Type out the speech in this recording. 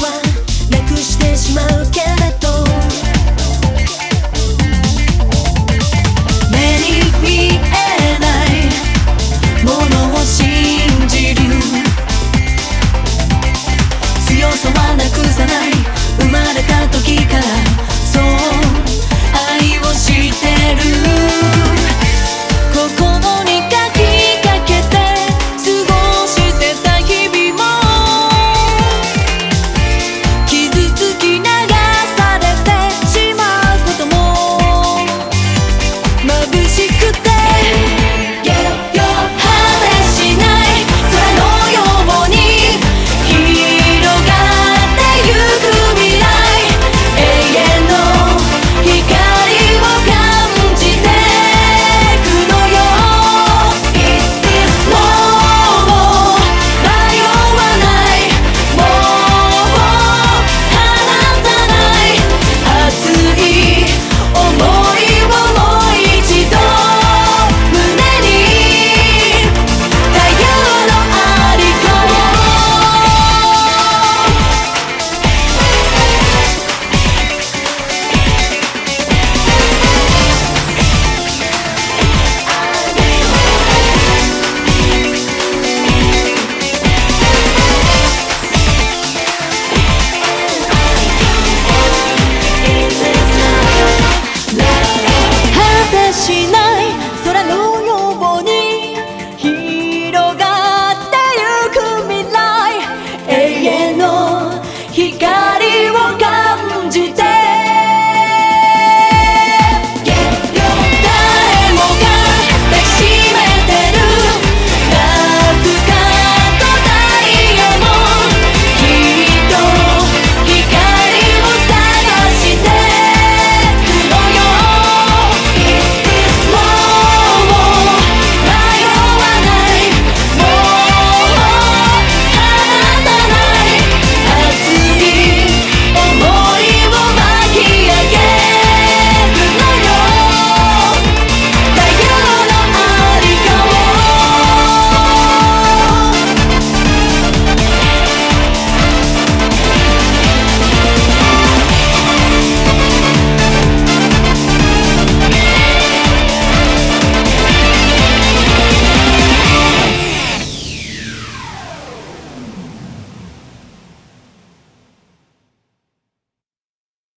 はなくしてしまうけど